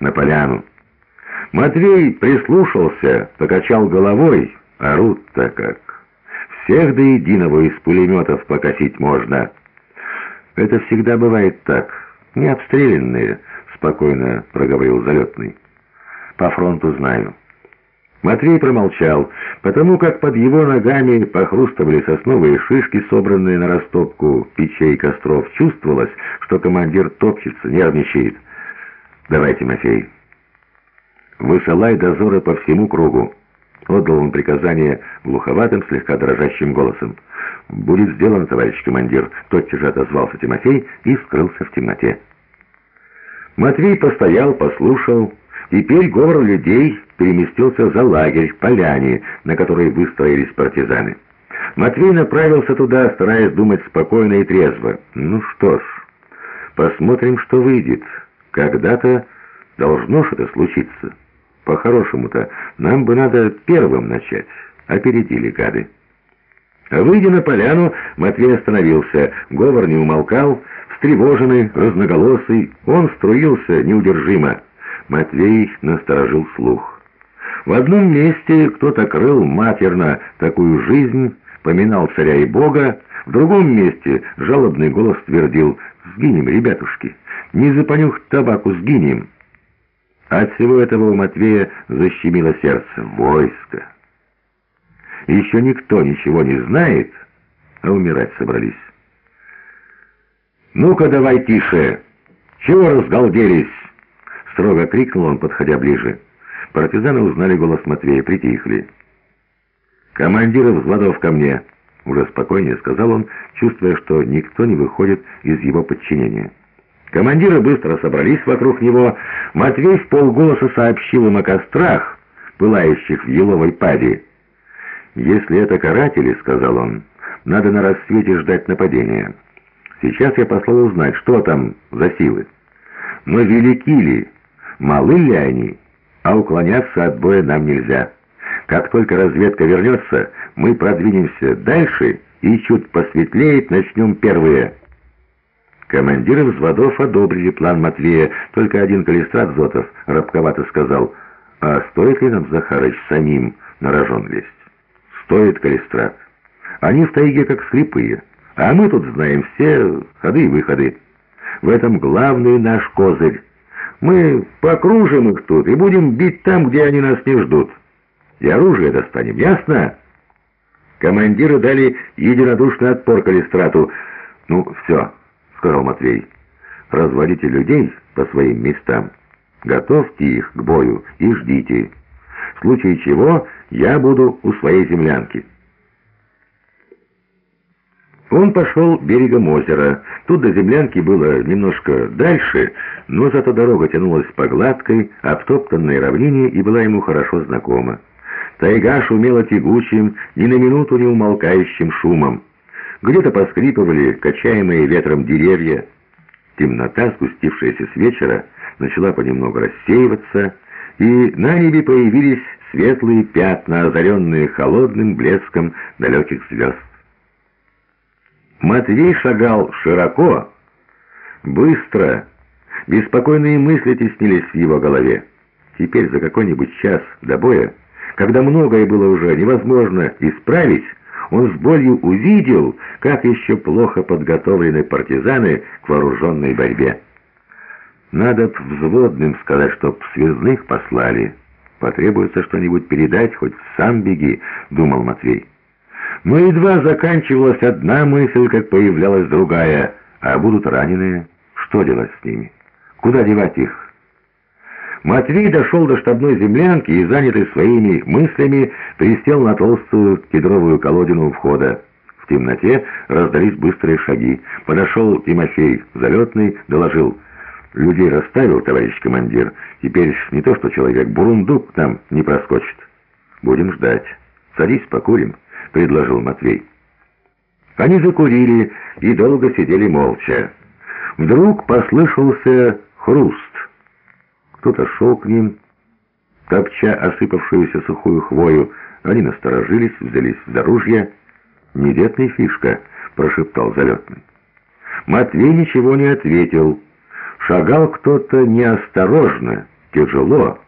на поляну. Матвей прислушался, покачал головой. Орут-то как. Всех до единого из пулеметов покосить можно. Это всегда бывает так. Не обстрелянные, спокойно проговорил залетный. По фронту знаю. Матвей промолчал, потому как под его ногами похрустывали сосновые шишки, собранные на растопку печей костров. Чувствовалось, что командир топчется, нервничает. «Давай, Тимофей, высылай дозоры по всему кругу». Отдал он приказание глуховатым, слегка дрожащим голосом. «Будет сделано, товарищ командир», — тотчас же отозвался Тимофей и скрылся в темноте. Матвей постоял, послушал. Теперь говор людей переместился за лагерь, поляне, на которой выстроились партизаны. Матвей направился туда, стараясь думать спокойно и трезво. «Ну что ж, посмотрим, что выйдет. Когда-то должно что-то случиться». По-хорошему-то, нам бы надо первым начать. Опередили гады. Выйдя на поляну, Матвей остановился. Говор не умолкал, встревоженный, разноголосый. Он струился неудержимо. Матвей насторожил слух. В одном месте кто-то крыл матерно такую жизнь, поминал царя и бога, в другом месте жалобный голос твердил «Сгинем, ребятушки! Не за понюх табаку сгинем!» От всего этого у Матвея защемило сердце. Войско. Еще никто ничего не знает, а умирать собрались. «Ну-ка давай тише! Чего разгалделись?» Строго крикнул он, подходя ближе. Партизаны узнали голос Матвея, притихли. «Командиры взводов ко мне!» Уже спокойнее сказал он, чувствуя, что никто не выходит из его подчинения. Командиры быстро собрались вокруг него. Матвей в полголоса сообщил им о кострах, пылающих в еловой паде. «Если это каратели, — сказал он, — надо на рассвете ждать нападения. Сейчас я послал узнать, что там за силы. Но велики ли, малы ли они, а уклоняться от боя нам нельзя. Как только разведка вернется, мы продвинемся дальше и чуть посветлеет, начнем первые». Командиры взводов одобрили план Матвея, только один Калистрат Зотов рабковато сказал, «А стоит ли нам, Захарыч, самим на лезть?» «Стоит, Калистрат. Они в тайге как слепые, а мы тут знаем все ходы и выходы. В этом главный наш козырь. Мы покружим их тут и будем бить там, где они нас не ждут. И оружие достанем, ясно?» Командиры дали единодушный отпор Калистрату. «Ну, все» сказал Матвей. «Разводите людей по своим местам. Готовьте их к бою и ждите. В случае чего я буду у своей землянки». Он пошел берегом озера. Тут до землянки было немножко дальше, но зато дорога тянулась по гладкой, обтоптанной равнине и была ему хорошо знакома. Тайга шумела тягучим, ни на минуту не умолкающим шумом. Где-то поскрипывали качаемые ветром деревья. Темнота, спустившаяся с вечера, начала понемногу рассеиваться, и на небе появились светлые пятна, озаренные холодным блеском далеких звезд. Матвей шагал широко, быстро, беспокойные мысли теснились в его голове. Теперь за какой-нибудь час до боя, когда многое было уже невозможно исправить, он с болью увидел, как еще плохо подготовлены партизаны к вооруженной борьбе. Надо взводным сказать, чтоб связных послали. Потребуется что-нибудь передать, хоть сам беги, думал Матвей. Но едва заканчивалась одна мысль, как появлялась другая. А будут раненые, что делать с ними? Куда девать их? Матвей дошел до штабной землянки и, занятый своими мыслями, присел на толстую кедровую колодину у входа. В темноте раздались быстрые шаги. Подошел Тимофей, залетный, доложил. «Людей расставил, товарищ командир. Теперь не то что человек, бурундук там не проскочит. Будем ждать. Садись, покурим», — предложил Матвей. Они закурили и долго сидели молча. Вдруг послышался хруст. Кто-то шел к ним, топча осыпавшуюся сухую хвою. Они насторожились, взялись за ружья. «Не детная фишка», — прошептал залетный. Матвей ничего не ответил. Шагал кто-то неосторожно, тяжело,